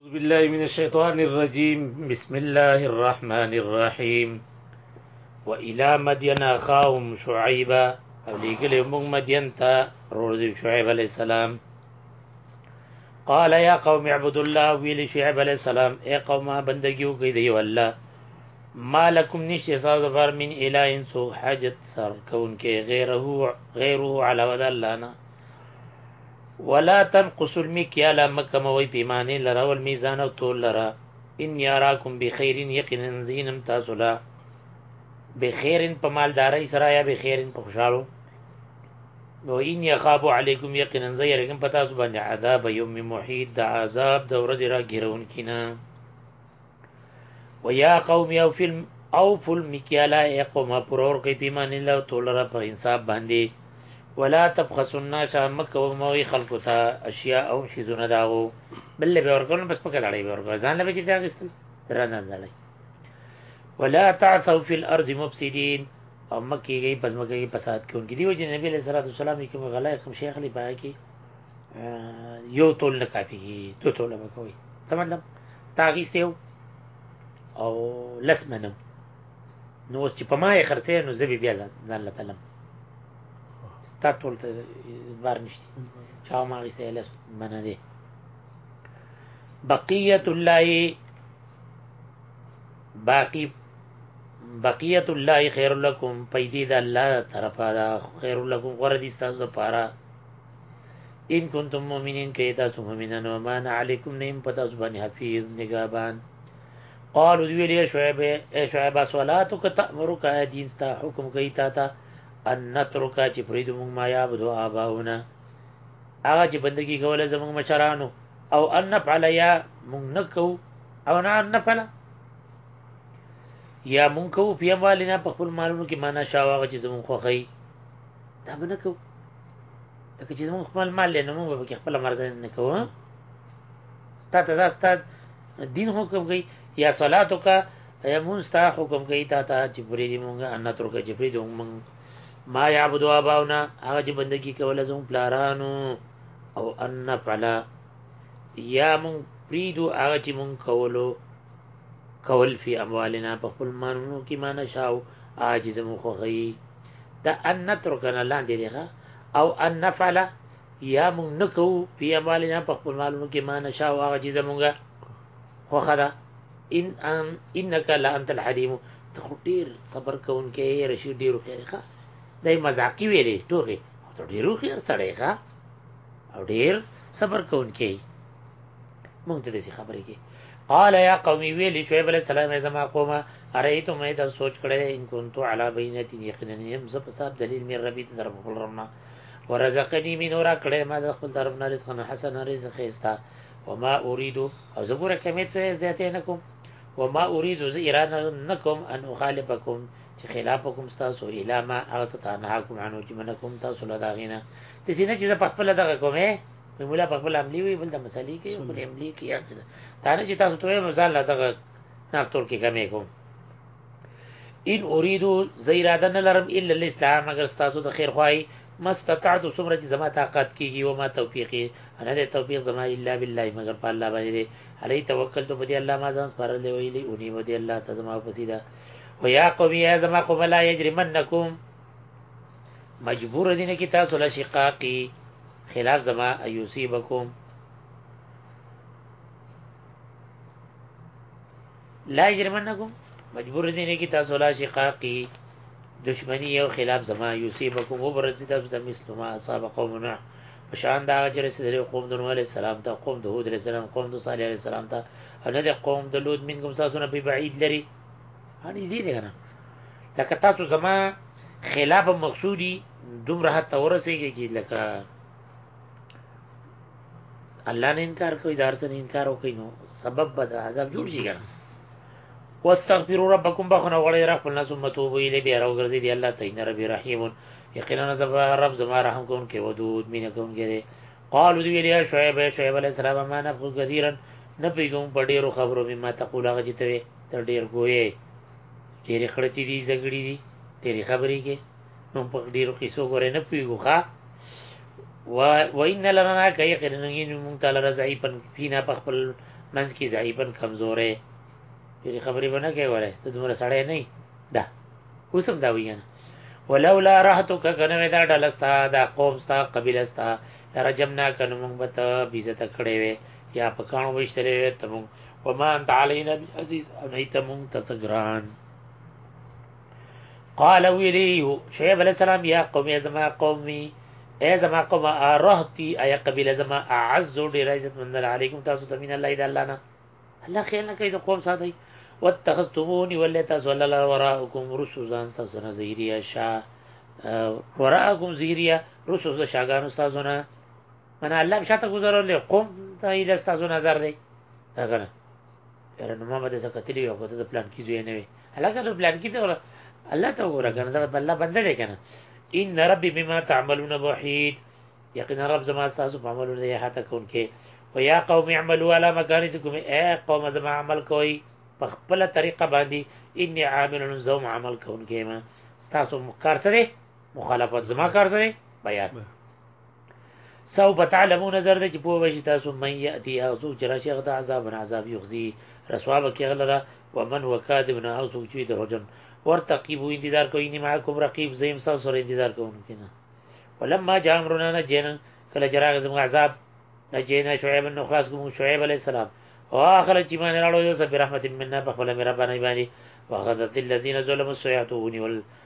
أعوذ بالله من الشيطان الرجيم بسم الله الرحمن الرحيم وإلى مدين أخاهم شعيبا أو ليقل مغ مدين تا روز شعيب عليه السلام قال يا قوم اعبدوا الله ويل شعيب عليه السلام اي قوم بندگيو کوي دی والله ما لكم نشي صاد بار من اله سو حاجت سر كون کې غيره غيره علاوه الله نه ولا تنقص المکیال مکه موي پیمانه لره او میزان او تول لره ان یاراکم بخیر یقینا زینم تاسو لا بخیر په مالداري سره یا بخیر په خوشالو نو ان یخاب علیکم یقینا زیرکم پتا سو باندې عذاب یوم محیط د عذاب د ورځې را ګیرون کینه ويا قوم يو فلم او فل مکیالا ای قومه پرور کوي پیمان الله تعالی را په انصاف باندې ولا تبخسوا الناس مکه او موي خلقو ته اشیاء او شیزونه داغو بل به ورکول بس پکې دړې به ورکول ځان له بچی ته غستل درنه دړې ولا تعثوا في الارض مفسدين او مکه کې پس مکه کې فساد کوونکې دی وجه نبی له سره سلام کې غلای کوم شیخ لپاره کې یو تول نه کافي دو تول به کوي څه مطلب تاغي سیو او لس منم نو اوس چې په ما یې خرڅې نو زه بیا ځان له تلم ستا تول ته بار نشته چا ما غي سیل منه دي بقیت الله باقی بقیت الله خیر لکم پیدې د الله طرفه دا خیر لکم غره دي تاسو لپاره ان کنتم مؤمنین که تاسو مؤمنان و ما علیکم نیم پتا سبحان حفیظ نگابان قال ویل یا شعیب ای شعیب صلاتک تامرک دین ستا حکم کوي تا ته ان نترک چې فرید موږ ما یعبدو آباؤنا هغه چې بندگی کوله زموږ مشرانو او ان نفعل یا موږ نکو او نه ان نفعل یا موږ کو په مالنا په خپل مالونو کې معنا شاوغه چې زموږ خوخی دا بنکو که چې موږ خپل مال نه موږ به خپل مرزه نه کوو تا ته دا ستاد دین حکم کوي یا صلاتو کا یا مون ستا حکم کوي تا ته چې پرې دې مونږه ان ترکه چې پرې دې مونږ ما یعبدو اباونا هغه چې بندگی کوله زموږ پلارانو او ان نفعلا یا مونږ پریدو هغه چې مونږ کولو کول فی اموالنا په خپل مانونو کې ما نشاو عاجز مو خوغي دا ان نترکنا لاندې دی او ان نفعل یا مونږ نکو په اموالنا په خپل مالونو کې ما نشا او هغه چې زمونږه خوخه ده ان ان انك لا انت الحليم ته ډیر صبر کوونکې رشي ډیر خیرخه دای مزاقي ویلې ټوغه ته ډیرو خیر سړی ښه او ډیر صبر کوونکې مونږ ته دې خبرې کې قال يا قوم ویلی شعیب علیہ السلام زما قومه ارایتم اې دا سوچ کړی ان كنت على بینه یقینا يم زه په صاحب دلیل مې ربي ته در خپل رمنا ورزقني من اور کړه ما د خپل طرف نه رزق نه حسن رزق استا وما اريد او زه ګوره کمې ته زیاتې نه کوم وما اريد زه اراده نه کوم ان اخالفکم چې خلافکم تاسو الا ما اغستانهاکم عنه چې منکم تاسو لداغینه د سینې چې په خپل دغه کومه په مولا په خپل عملی وی بل د مسلې کې په عملی کې یا دا نه چې تاسو ته مې ځان لا دغه ناپتور کې کمې کوم ان اریدو زیراده نه لرم الا الاسلام مگر تاسو د خیر خوای مستطعت سمره چې زما طاقت کیږي او ما توفیقي انا د توفیق زما الا بالله مگر په الله باندې علی توکل ته بده الله ما ځان سپارل دی ویلي او نیو دی الله ته زما پسیدا ويا قوم يا زما قوم لا يجرمنكم مجبور دي نه کی تاسو له شقاقي خلاف زما ايوسي بكم لا يجرمنكم مجبور دي نه کی تاسو له شقاقي دشمنی او خلاف زما يوسي بكم وبرزي تاسو ته مثل ما اصاب قوم نوح پشان دا اجر سره قوم دنو عليه السلام ته قوم دهود عليه السلام قوم د صالح عليه السلام ته او نه د قوم د لوط منکم تاسو نه په بعید لري هني دې نه لکه تاسو زما خلاف مقصودی دومره حتی ورسېږي چې لکه الله نه انکار کوي دار څخه انکار وکړي نو سبب به د عذاب جوړ شي کنه واستغفروا ربکم بخنه وړي رب الناس ثم توبوا الیه بیا راوګرځي دی الله تعالی نه ربي رحیم یقینا زبا رب زما رحم کون کې ودود مینه کون کې دی قالوا دی ویلیا شعیب شعیب علی السلام ما نفخ کثیرا نه پیګم په ډیرو خبرو مما تقول هغه چې ته ډیر ګوي ډېرې خړتې دي زګړې دي ډېرې خبرې کې نو په ډېرو قصو غوړې نه پیګو ښا و و ان لنا کای قرنین مون تعالی رضای پن پینا په خپل منځ کې ځای پن کمزورې ډېرې خبرې ونه کوي وره ته دومره سړی نه دا اوسم دا ویانه ولولا رحتک کنه دا ډلستا دا قوم ستا قبیله ستا رجمنا کنه مونږ به ته بیزت کړې وې یا په کانو وشتلې وې ته مونږ وما انت علينا بعزيز او نه ته مونږ ته ګران قال ویلی شعیب علیہ السلام یا قوم زما قومي اے زما قوم ارهتی اي قبيله زما اعز ډیر عزت من علیکم تاسو ته من الله اذا الله نه الله خیر نه کوي قوم ساتي واتخذتموني ولا تاسو الله وراءكم رسل ځان تاسو نه زهریا شا وراءكم زهریا رسل شاګانو تاسو نه انا الله هم شاته گذرولې قوم ته یې لستازو نظر دی دا کنه یاره نو ما به څه کتلی یو کوته د پلان کې ځوی نه وي هلاکه د پلان کې ته الله ته وګوره کنه دا الله بنده دی کنه ان ربي بما تعملون بحيد یقینا رب زما تاسو په عملونو دی هاته کون کې و یا قوم اعملوا على مكانتكم اي قوم زما عمل کوي په خپل طریقه باندې ان عامل زوم عمل کون کې ما تاسو کار سره مخالفت زما کار سره بیان سوف تعلمون زر د چې په وشي تاسو مې یاتي هغه څوک چې راشي هغه د عذاب نه عذاب یخزي رسوا به کې غلره ومن وکاذب نه هغه څوک چې دروژن ورتقیبو انتظار کوي نه معکم رقیب زیم تاسو سره انتظار کوونکی نه ولما جاء امرنا نجینا کله جراغ زموږ عذاب نجینا شعیب نو خلاص کوم شعیب علی السلام او اخر چې مان راړو یو سب رحمت مننا په خپل مهرباني باندې وغذت الذين ظلموا السيئات ونول